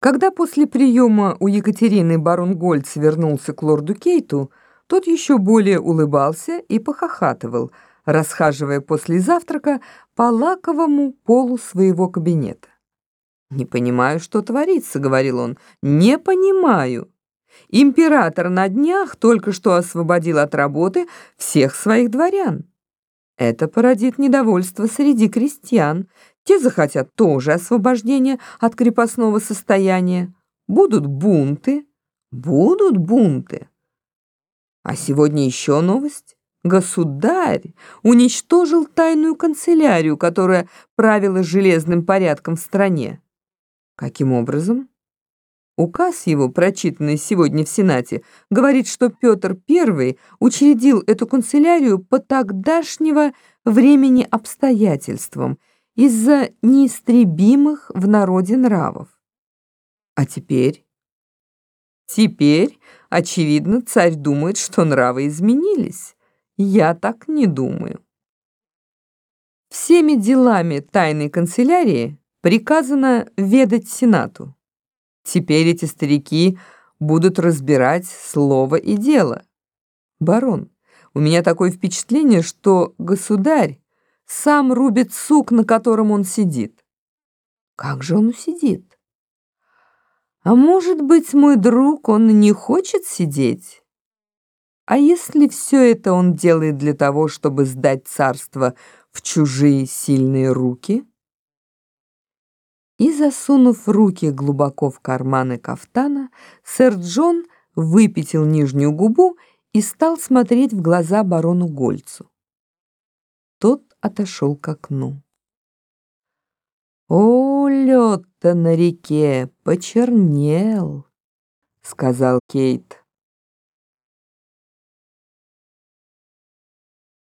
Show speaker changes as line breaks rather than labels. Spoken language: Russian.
Когда после приема у Екатерины барон Гольц вернулся к лорду Кейту, тот еще более улыбался и похохатывал, расхаживая после завтрака по лаковому полу своего кабинета. «Не понимаю, что творится», — говорил он, — «не понимаю». Император на днях только что освободил от работы всех своих дворян. Это породит недовольство среди крестьян. Те захотят тоже освобождения от крепостного состояния. Будут бунты. Будут бунты. А сегодня еще новость. Государь уничтожил тайную канцелярию, которая правила железным порядком в стране. Каким образом? Указ его, прочитанный сегодня в Сенате, говорит, что Петр I учредил эту канцелярию по тогдашнего времени обстоятельствам из-за неистребимых в народе нравов. А теперь? Теперь, очевидно, царь думает, что нравы изменились. Я так не думаю. Всеми делами тайной канцелярии приказано ведать Сенату. Теперь эти старики будут разбирать слово и дело. Барон, у меня такое впечатление, что государь сам рубит сук, на котором он сидит. Как же он усидит? А может быть, мой друг, он не хочет сидеть? А если все это он делает для того, чтобы сдать царство в чужие сильные руки? И, засунув руки глубоко в карманы кафтана, сэр Джон выпятил нижнюю губу и стал смотреть в глаза барону Гольцу. Тот отошел к окну. «О, лед-то на реке почернел», — сказал Кейт.